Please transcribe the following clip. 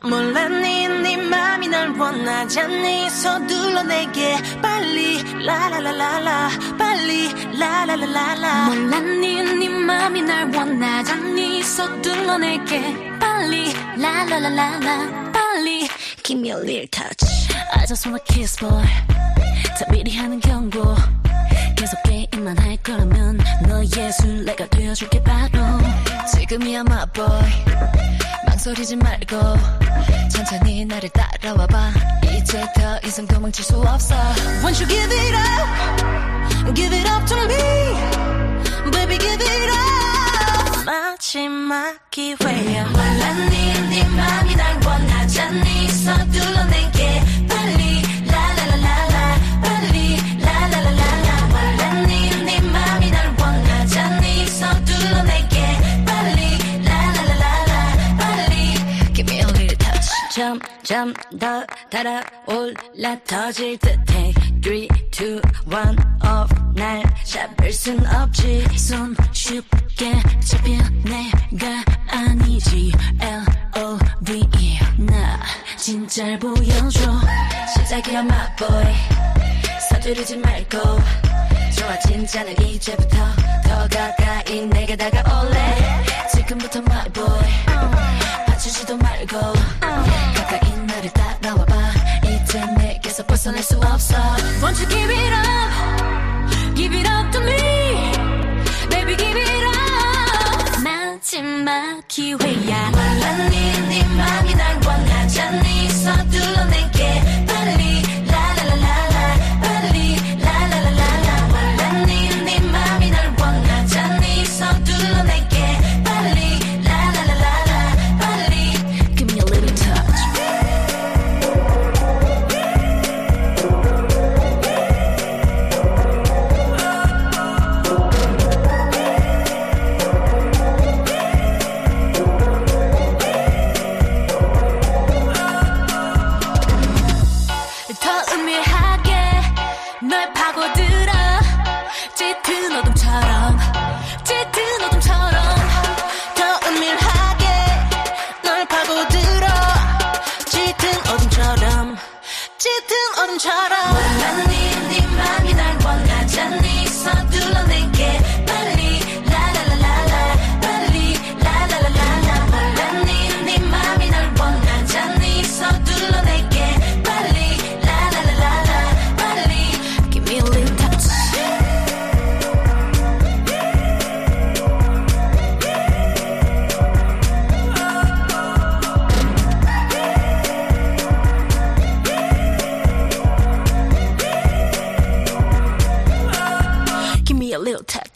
몰랐니? 네 맘이 날 원하잖니? 서둘러 내게 빨리. 라라라라라. 빨리. 라라라라라. 몰랐니? 네 맘이 날 원하잖니? 서둘러 내게 빨리. 라라라라라. 빨리. Give me a little touch. I just wanna kiss boy. 다 미리 하는 경고. 계속 게임만 할 거라면 너의 술래가 되어줄게 바로. 지금이야 my boy 망설이지 말고 천천히 나를 따라와봐. 이제 더 이상 도망칠 수 없어. Won't you give it up? Give it up to me. Baby give it up. 마지막 기회야. 몰랐니 네 맘이 날 원하잖니. 서둘러 내게 점점 더 달아올라 터질 듯해. 3, 2, 1 off. 날 잡을 순 없지. 손 쉽게 잡혀 내가 아니지. L-O-V-E 나 진짜를 보여줘. 시작이야 boy. 서두르지 말고. 좋아 진짜는 이제부터 더 가까이 내게 다가올래. 지금부터 my boy. 맞 벗어날 수 없어 Won't you give it up Give it up to me Baby give it up 마지막 기회야 어둠처럼 real tech.